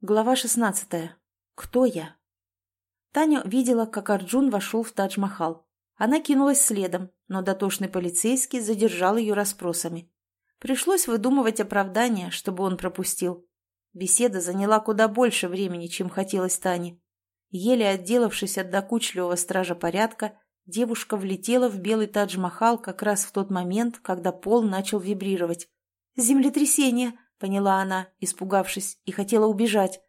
Глава 16. Кто я? Таня видела, как Арджун вошел в Тадж-Махал. Она кинулась следом, но дотошный полицейский задержал ее расспросами. Пришлось выдумывать оправдание, чтобы он пропустил. Беседа заняла куда больше времени, чем хотелось Тане. Еле отделавшись от докучливого стража порядка, девушка влетела в белый Тадж-Махал как раз в тот момент, когда пол начал вибрировать. «Землетрясение!» — поняла она, испугавшись, и хотела убежать.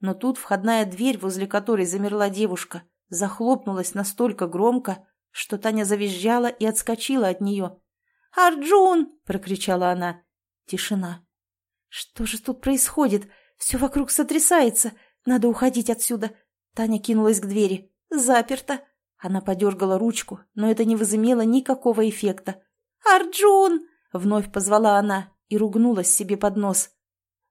Но тут входная дверь, возле которой замерла девушка, захлопнулась настолько громко, что Таня завизжала и отскочила от нее. «Арджун!» — прокричала она. Тишина. «Что же тут происходит? Все вокруг сотрясается. Надо уходить отсюда». Таня кинулась к двери. «Заперто». Она подергала ручку, но это не возымело никакого эффекта. «Арджун!» — вновь позвала она, и ругнулась себе под нос.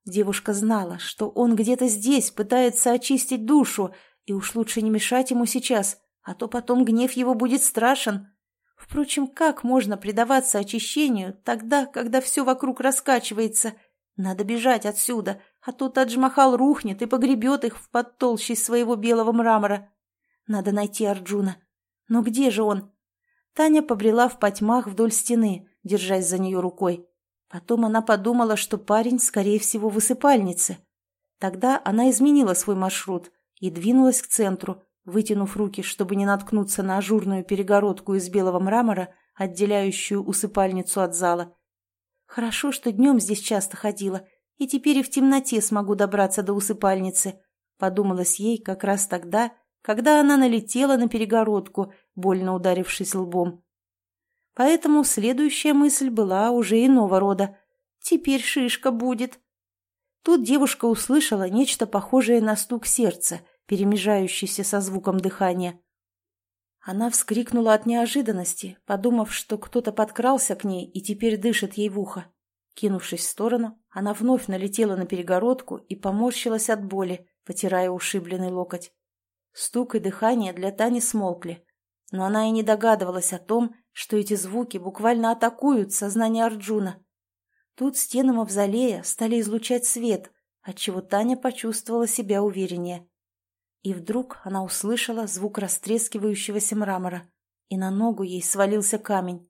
Девушка знала, что он где-то здесь пытается очистить душу, и уж лучше не мешать ему сейчас, а то потом гнев его будет страшен. Впрочем, как можно предаваться очищению тогда, когда все вокруг раскачивается? Надо бежать отсюда, а то Тадж-Махал рухнет и погребет их в подтолще своего белого мрамора. Надо найти Арджуна. Но где же он? Таня побрела в потьмах вдоль стены, держась за нее рукой. Потом она подумала, что парень, скорее всего, в. Тогда она изменила свой маршрут и двинулась к центру, вытянув руки, чтобы не наткнуться на ажурную перегородку из белого мрамора, отделяющую усыпальницу от зала. Хорошо, что днем здесь часто ходила, и теперь и в темноте смогу добраться до усыпальницы, подумалось ей как раз тогда, когда она налетела на перегородку, больно ударившись лбом. Поэтому следующая мысль была уже иного рода. «Теперь шишка будет». Тут девушка услышала нечто похожее на стук сердца, перемежающийся со звуком дыхания. Она вскрикнула от неожиданности, подумав, что кто-то подкрался к ней и теперь дышит ей в ухо. Кинувшись в сторону, она вновь налетела на перегородку и поморщилась от боли, потирая ушибленный локоть. Стук и дыхание для Тани смолкли, но она и не догадывалась о том, что эти звуки буквально атакуют сознание Арджуна. Тут стены мавзолея стали излучать свет, отчего Таня почувствовала себя увереннее. И вдруг она услышала звук растрескивающегося мрамора, и на ногу ей свалился камень.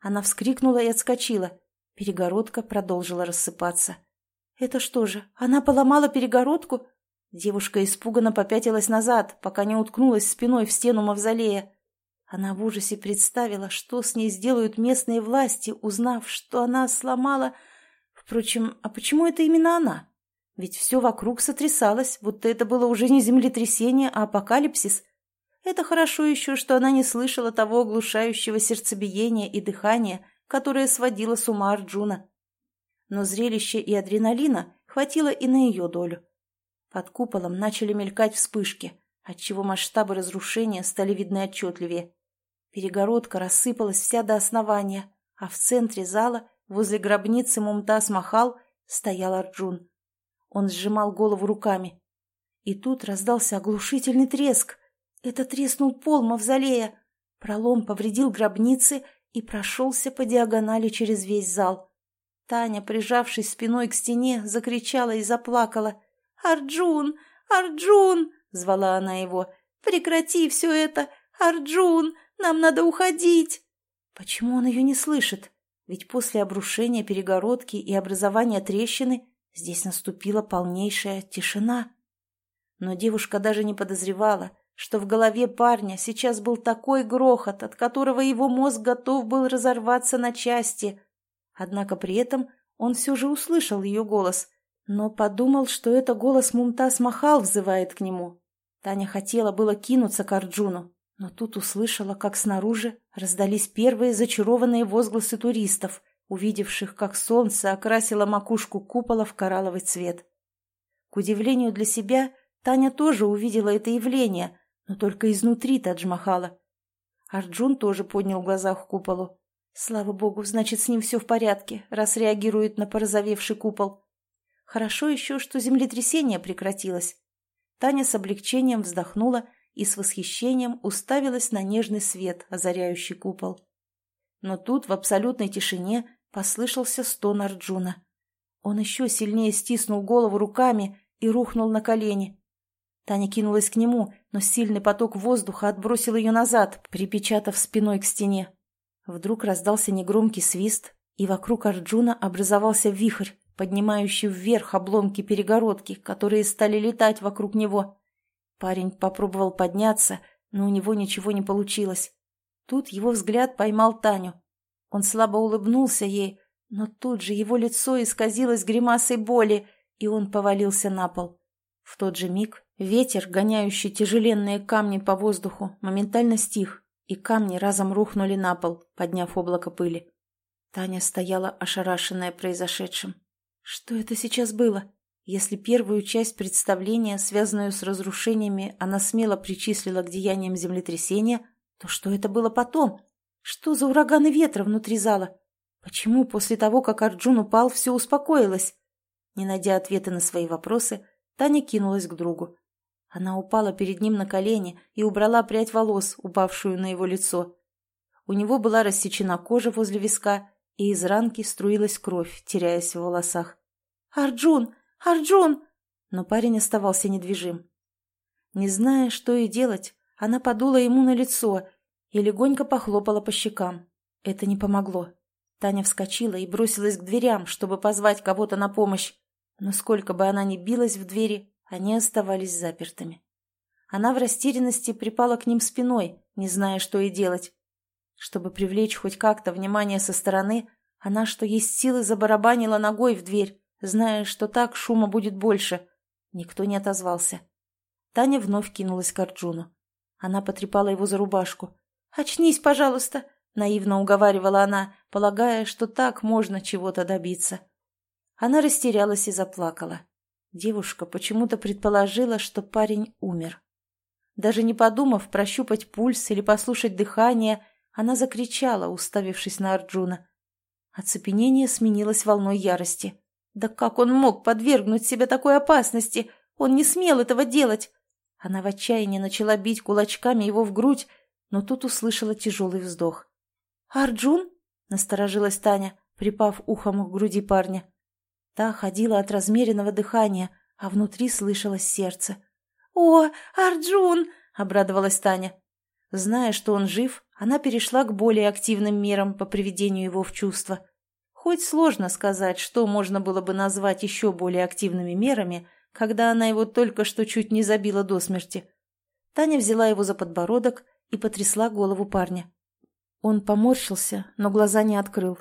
Она вскрикнула и отскочила. Перегородка продолжила рассыпаться. «Это что же, она поломала перегородку?» Девушка испуганно попятилась назад, пока не уткнулась спиной в стену мавзолея. Она в ужасе представила, что с ней сделают местные власти, узнав, что она сломала... Впрочем, а почему это именно она? Ведь все вокруг сотрясалось, будто это было уже не землетрясение, а апокалипсис. Это хорошо еще, что она не слышала того оглушающего сердцебиения и дыхания, которое сводило с ума Арджуна. Но зрелище и адреналина хватило и на ее долю. Под куполом начали мелькать вспышки, отчего масштабы разрушения стали видны отчетливее. Перегородка рассыпалась вся до основания, а в центре зала, возле гробницы Мумтаз Махал, стоял Арджун. Он сжимал голову руками. И тут раздался оглушительный треск. Это треснул пол мавзолея. Пролом повредил гробницы и прошелся по диагонали через весь зал. Таня, прижавшись спиной к стене, закричала и заплакала. «Арджун! Арджун!» — звала она его. «Прекрати все это! Арджун! Нам надо уходить!» Почему он ее не слышит? Ведь после обрушения перегородки и образования трещины здесь наступила полнейшая тишина. Но девушка даже не подозревала, что в голове парня сейчас был такой грохот, от которого его мозг готов был разорваться на части. Однако при этом он все же услышал ее голос, но подумал, что это голос Мумтаз Махал взывает к нему. Таня хотела было кинуться к Арджуну, но тут услышала, как снаружи раздались первые зачарованные возгласы туристов, увидевших, как солнце окрасило макушку купола в коралловый цвет. К удивлению для себя, Таня тоже увидела это явление, но только изнутри Тадж-Махала. Арджун тоже поднял глаза к куполу. Слава богу, значит, с ним все в порядке, раз реагирует на порозовевший купол. Хорошо еще, что землетрясение прекратилось. Таня с облегчением вздохнула и с восхищением уставилась на нежный свет, озаряющий купол. Но тут в абсолютной тишине послышался стон Арджуна. Он еще сильнее стиснул голову руками и рухнул на колени. Таня кинулась к нему, но сильный поток воздуха отбросил ее назад, припечатав спиной к стене. Вдруг раздался негромкий свист, и вокруг Арджуна образовался вихрь, поднимающий вверх обломки перегородки, которые стали летать вокруг него. Парень попробовал подняться, но у него ничего не получилось. Тут его взгляд поймал Таню. Он слабо улыбнулся ей, но тут же его лицо исказилось гримасой боли, и он повалился на пол. В тот же миг ветер, гоняющий тяжеленные камни по воздуху, моментально стих, и камни разом рухнули на пол, подняв облако пыли. Таня стояла ошарашенная произошедшим. Что это сейчас было? Если первую часть представления, связанную с разрушениями, она смело причислила к деяниям землетрясения, то что это было потом? Что за ураганы ветра внутри зала? Почему после того, как Арджун упал, все успокоилось? Не найдя ответа на свои вопросы, Таня кинулась к другу. Она упала перед ним на колени и убрала прядь волос, упавшую на его лицо. У него была рассечена кожа возле виска, и из ранки струилась кровь, теряясь в волосах. «Арджун! Арджун!» Но парень оставался недвижим. Не зная, что и делать, она подула ему на лицо и легонько похлопала по щекам. Это не помогло. Таня вскочила и бросилась к дверям, чтобы позвать кого-то на помощь. Но сколько бы она ни билась в двери, они оставались запертыми. Она в растерянности припала к ним спиной, не зная, что и делать. Чтобы привлечь хоть как-то внимание со стороны, она, что есть силы, забарабанила ногой в дверь, зная, что так шума будет больше. Никто не отозвался. Таня вновь кинулась к Арджуну. Она потрепала его за рубашку. «Очнись, пожалуйста!» — наивно уговаривала она, полагая, что так можно чего-то добиться. Она растерялась и заплакала. Девушка почему-то предположила, что парень умер. Даже не подумав прощупать пульс или послушать дыхание, она закричала, уставившись на Арджуна. Оцепенение сменилось волной ярости. Да как он мог подвергнуть себя такой опасности? Он не смел этого делать. Она в отчаянии начала бить кулачками его в грудь, но тут услышала тяжелый вздох. «Арджун?» — насторожилась Таня, припав ухом к груди парня. Та ходила от размеренного дыхания, а внутри слышалось сердце. «О, Арджун!» — обрадовалась Таня. Зная, что он жив, она перешла к более активным мерам по приведению его в чувство. Хоть сложно сказать, что можно было бы назвать еще более активными мерами, когда она его только что чуть не забила до смерти. Таня взяла его за подбородок и потрясла голову парня. Он поморщился, но глаза не открыл.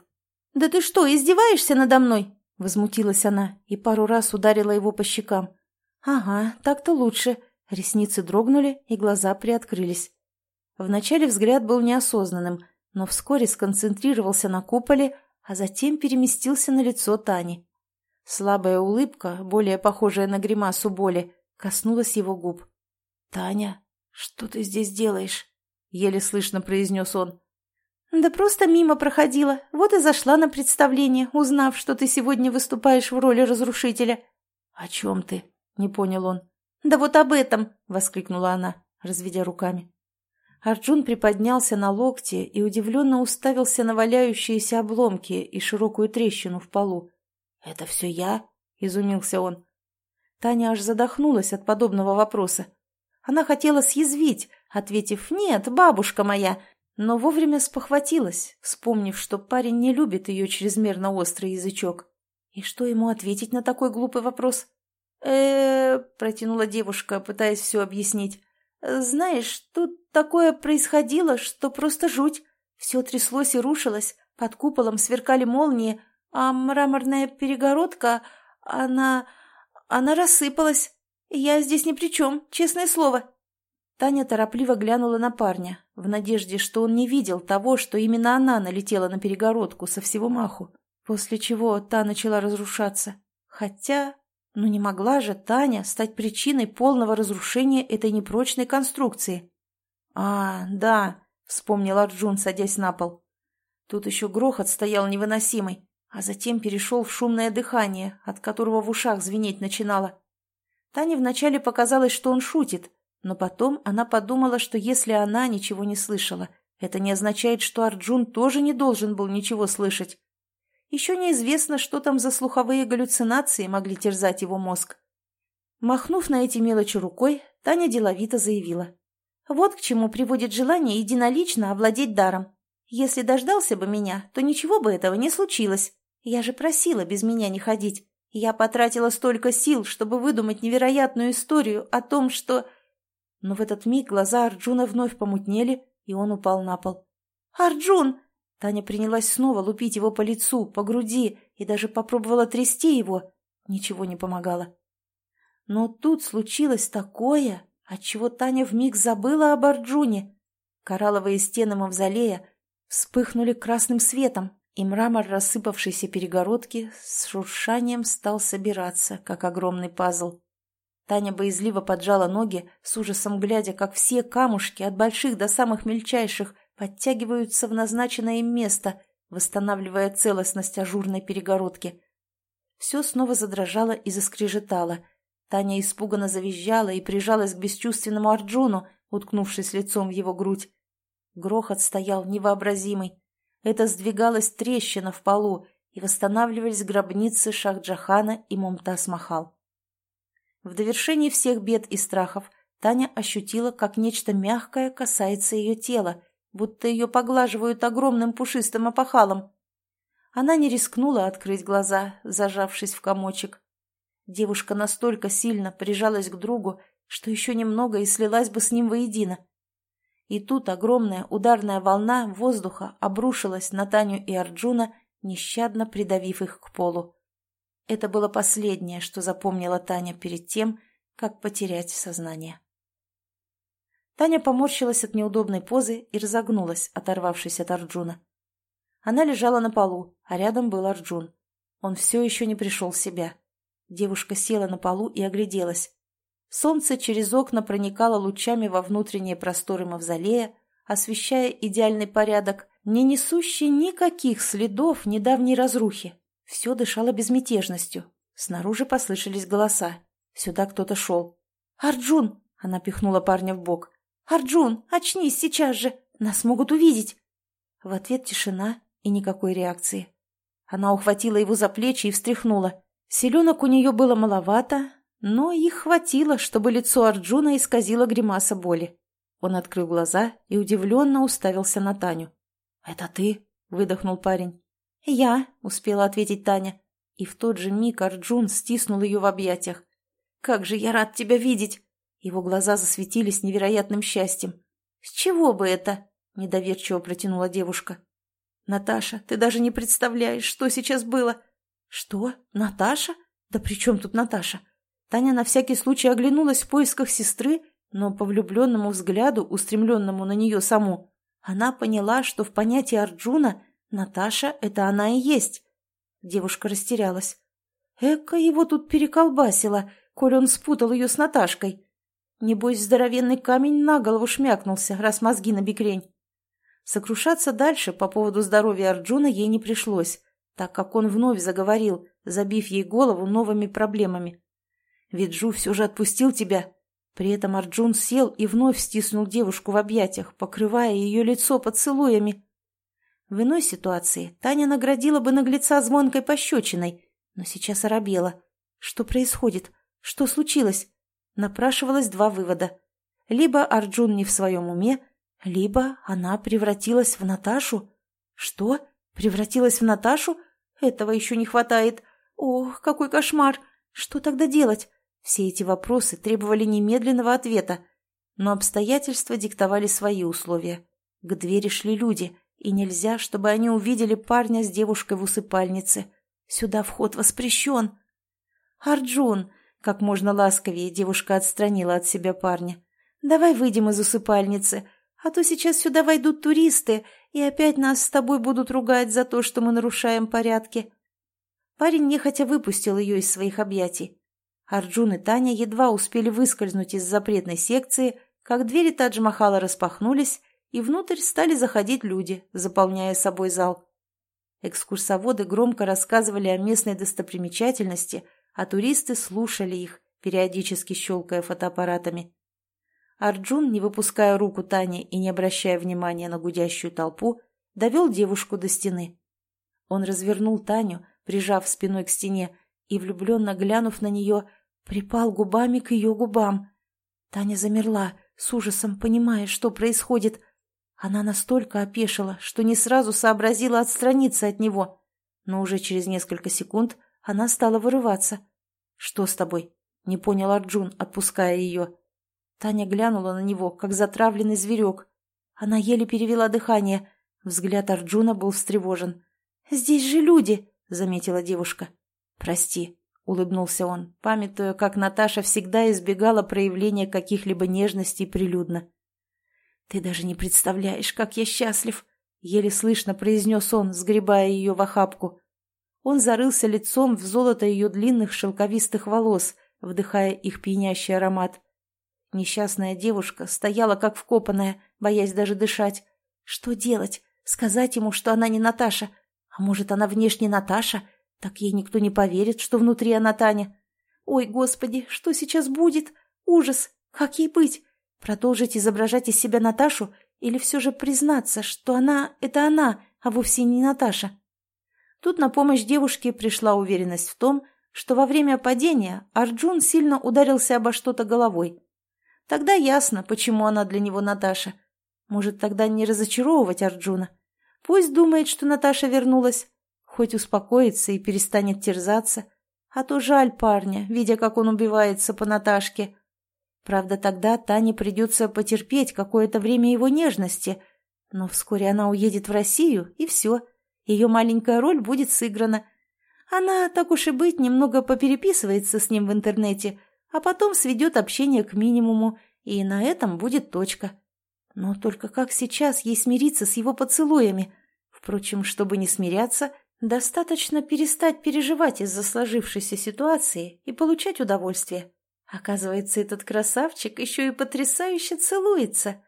«Да ты что, издеваешься надо мной?» — возмутилась она и пару раз ударила его по щекам. «Ага, так-то лучше». Ресницы дрогнули, и глаза приоткрылись. Вначале взгляд был неосознанным, но вскоре сконцентрировался на куполе, а затем переместился на лицо Тани. Слабая улыбка, более похожая на гримасу боли, коснулась его губ. «Таня, что ты здесь делаешь?» — еле слышно произнес он. «Да просто мимо проходила, вот и зашла на представление, узнав, что ты сегодня выступаешь в роли разрушителя». «О чем ты?» — не понял он. «Да вот об этом!» — воскликнула она, разведя руками. Арджун приподнялся на локте и удивленно уставился на валяющиеся обломки и широкую трещину в полу. «Это все я?» — изумился он. Таня аж задохнулась от подобного вопроса. Она хотела съязвить, ответив «Нет, бабушка моя», но вовремя спохватилась, вспомнив, что парень не любит ее чрезмерно острый язычок. И что ему ответить на такой глупый вопрос? э протянула девушка, пытаясь все объяснить. «Знаешь, тут такое происходило, что просто жуть. Все тряслось и рушилось, под куполом сверкали молнии, а мраморная перегородка, она... она рассыпалась. Я здесь ни при чем, честное слово». Таня торопливо глянула на парня, в надежде, что он не видел того, что именно она налетела на перегородку со всего маху, после чего та начала разрушаться. Хотя но не могла же Таня стать причиной полного разрушения этой непрочной конструкции. «А, да», — вспомнил Арджун, садясь на пол. Тут еще грохот стоял невыносимый, а затем перешел в шумное дыхание, от которого в ушах звенеть начинало. Тане вначале показалось, что он шутит, но потом она подумала, что если она ничего не слышала, это не означает, что Арджун тоже не должен был ничего слышать. Еще неизвестно, что там за слуховые галлюцинации могли терзать его мозг. Махнув на эти мелочи рукой, Таня деловито заявила. «Вот к чему приводит желание единолично овладеть даром. Если дождался бы меня, то ничего бы этого не случилось. Я же просила без меня не ходить. Я потратила столько сил, чтобы выдумать невероятную историю о том, что...» Но в этот миг глаза Арджуна вновь помутнели, и он упал на пол. «Арджун!» Таня принялась снова лупить его по лицу, по груди и даже попробовала трясти его. Ничего не помогало. Но тут случилось такое, отчего Таня вмиг забыла об Арджуне. Коралловые стены мавзолея вспыхнули красным светом, и мрамор рассыпавшейся перегородки с шуршанием стал собираться, как огромный пазл. Таня боязливо поджала ноги, с ужасом глядя, как все камушки, от больших до самых мельчайших, подтягиваются в назначенное им место, восстанавливая целостность ажурной перегородки. Все снова задрожало и заскрежетало. Таня испуганно завизжала и прижалась к бесчувственному Арджуну, уткнувшись лицом в его грудь. Грохот стоял невообразимый. Это сдвигалась трещина в полу, и восстанавливались гробницы Шахджахана и Мумтаз Махал. В довершении всех бед и страхов Таня ощутила, как нечто мягкое касается ее тела, будто ее поглаживают огромным пушистым опахалом. Она не рискнула открыть глаза, зажавшись в комочек. Девушка настолько сильно прижалась к другу, что еще немного и слилась бы с ним воедино. И тут огромная ударная волна воздуха обрушилась на Таню и Арджуна, нещадно придавив их к полу. Это было последнее, что запомнила Таня перед тем, как потерять сознание. Таня поморщилась от неудобной позы и разогнулась, оторвавшись от Арджуна. Она лежала на полу, а рядом был Арджун. Он все еще не пришел в себя. Девушка села на полу и огляделась. Солнце через окна проникало лучами во внутренние просторы мавзолея, освещая идеальный порядок, не несущий никаких следов недавней разрухи. Все дышало безмятежностью. Снаружи послышались голоса. Сюда кто-то шел. «Арджун!» — она пихнула парня в бок. «Арджун, очнись сейчас же! Нас могут увидеть!» В ответ тишина и никакой реакции. Она ухватила его за плечи и встряхнула. Селенок у нее было маловато, но их хватило, чтобы лицо Арджуна исказило гримаса боли. Он открыл глаза и удивленно уставился на Таню. «Это ты?» — выдохнул парень. «Я», — успела ответить Таня. И в тот же миг Арджун стиснул ее в объятиях. «Как же я рад тебя видеть!» Его глаза засветились невероятным счастьем. «С чего бы это?» — недоверчиво протянула девушка. «Наташа, ты даже не представляешь, что сейчас было!» «Что? Наташа? Да при чем тут Наташа?» Таня на всякий случай оглянулась в поисках сестры, но по влюбленному взгляду, устремленному на нее саму, она поняла, что в понятии Арджуна Наташа — это она и есть. Девушка растерялась. Эка его тут переколбасила, коль он спутал ее с Наташкой. Небось, здоровенный камень на голову шмякнулся, раз мозги на бекрень. Сокрушаться дальше по поводу здоровья Арджуна ей не пришлось, так как он вновь заговорил, забив ей голову новыми проблемами. «Виджу все же отпустил тебя». При этом Арджун сел и вновь стиснул девушку в объятиях, покрывая ее лицо поцелуями. В иной ситуации Таня наградила бы наглеца звонкой пощечиной, но сейчас оробела. Что происходит? Что случилось? Напрашивалось два вывода. Либо Арджун не в своем уме, либо она превратилась в Наташу. Что? Превратилась в Наташу? Этого еще не хватает. Ох, какой кошмар! Что тогда делать? Все эти вопросы требовали немедленного ответа. Но обстоятельства диктовали свои условия. К двери шли люди — и нельзя, чтобы они увидели парня с девушкой в усыпальнице. Сюда вход воспрещен. «Арджун!» — как можно ласковее девушка отстранила от себя парня. «Давай выйдем из усыпальницы, а то сейчас сюда войдут туристы, и опять нас с тобой будут ругать за то, что мы нарушаем порядки». Парень нехотя выпустил ее из своих объятий. Арджун и Таня едва успели выскользнуть из запретной секции, как двери Тадж-Махала распахнулись, и внутрь стали заходить люди, заполняя собой зал. Экскурсоводы громко рассказывали о местной достопримечательности, а туристы слушали их, периодически щелкая фотоаппаратами. Арджун, не выпуская руку Тани и не обращая внимания на гудящую толпу, довел девушку до стены. Он развернул Таню, прижав спиной к стене, и, влюбленно глянув на нее, припал губами к ее губам. Таня замерла, с ужасом понимая, что происходит. Она настолько опешила, что не сразу сообразила отстраниться от него. Но уже через несколько секунд она стала вырываться. «Что с тобой?» — не понял Арджун, отпуская ее. Таня глянула на него, как затравленный зверек. Она еле перевела дыхание. Взгляд Арджуна был встревожен. «Здесь же люди!» — заметила девушка. «Прости», — улыбнулся он, памятуя, как Наташа всегда избегала проявления каких-либо нежностей прилюдно. «Ты даже не представляешь, как я счастлив!» — еле слышно произнес он, сгребая ее в охапку. Он зарылся лицом в золото ее длинных шелковистых волос, вдыхая их пьянящий аромат. Несчастная девушка стояла как вкопанная, боясь даже дышать. Что делать? Сказать ему, что она не Наташа? А может, она внешне Наташа? Так ей никто не поверит, что внутри она Таня. Ой, господи, что сейчас будет? Ужас! Как ей быть? Продолжить изображать из себя Наташу или все же признаться, что она — это она, а вовсе не Наташа? Тут на помощь девушке пришла уверенность в том, что во время падения Арджун сильно ударился обо что-то головой. Тогда ясно, почему она для него Наташа. Может, тогда не разочаровывать Арджуна? Пусть думает, что Наташа вернулась, хоть успокоится и перестанет терзаться. А то жаль парня, видя, как он убивается по Наташке. Правда, тогда Тане придется потерпеть какое-то время его нежности, но вскоре она уедет в Россию, и все. Ее маленькая роль будет сыграна. Она, так уж и быть, немного попереписывается с ним в интернете, а потом сведет общение к минимуму, и на этом будет точка. Но только как сейчас ей смириться с его поцелуями? Впрочем, чтобы не смиряться, достаточно перестать переживать из-за сложившейся ситуации и получать удовольствие. Оказывается, этот красавчик еще и потрясающе целуется.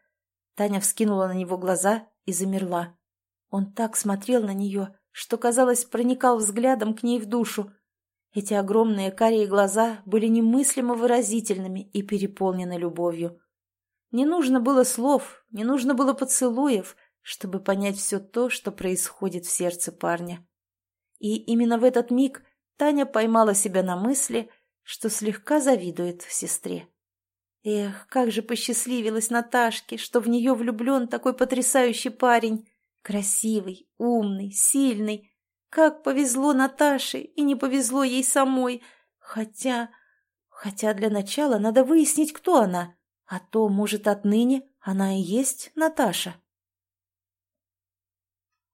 Таня вскинула на него глаза и замерла. Он так смотрел на нее, что, казалось, проникал взглядом к ней в душу. Эти огромные карие глаза были немыслимо выразительными и переполнены любовью. Не нужно было слов, не нужно было поцелуев, чтобы понять все то, что происходит в сердце парня. И именно в этот миг Таня поймала себя на мысли, что слегка завидует сестре. Эх, как же посчастливилась Наташке, что в нее влюблен такой потрясающий парень. Красивый, умный, сильный. Как повезло Наташе, и не повезло ей самой. Хотя... Хотя для начала надо выяснить, кто она. А то, может, отныне она и есть Наташа.